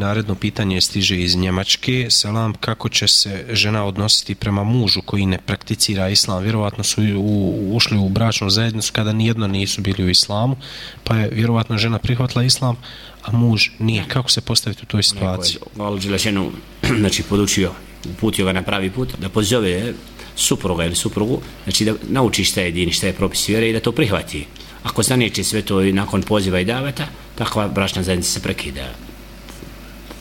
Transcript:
Naredno pitanje stiže iz Njemačke. Selam, kako će se žena odnositi prema mužu koji ne prakticira islam? Vjerovatno su u, ušli u bračnu zajednicu kada nijedno nisu bili u islamu, pa je vjerovatno žena prihvatila islam, a muž nije. Kako se postaviti u toj situaciji? Allah Đelešenu, znači, podučio, uputio ga na pravi put, da pozove supruga ili suprugu, znači da nauči šta je din, šta je propis vjere i da to prihvati. Ako zaneče sve to nakon poziva i daveta, takva bračna zajednica se prekida.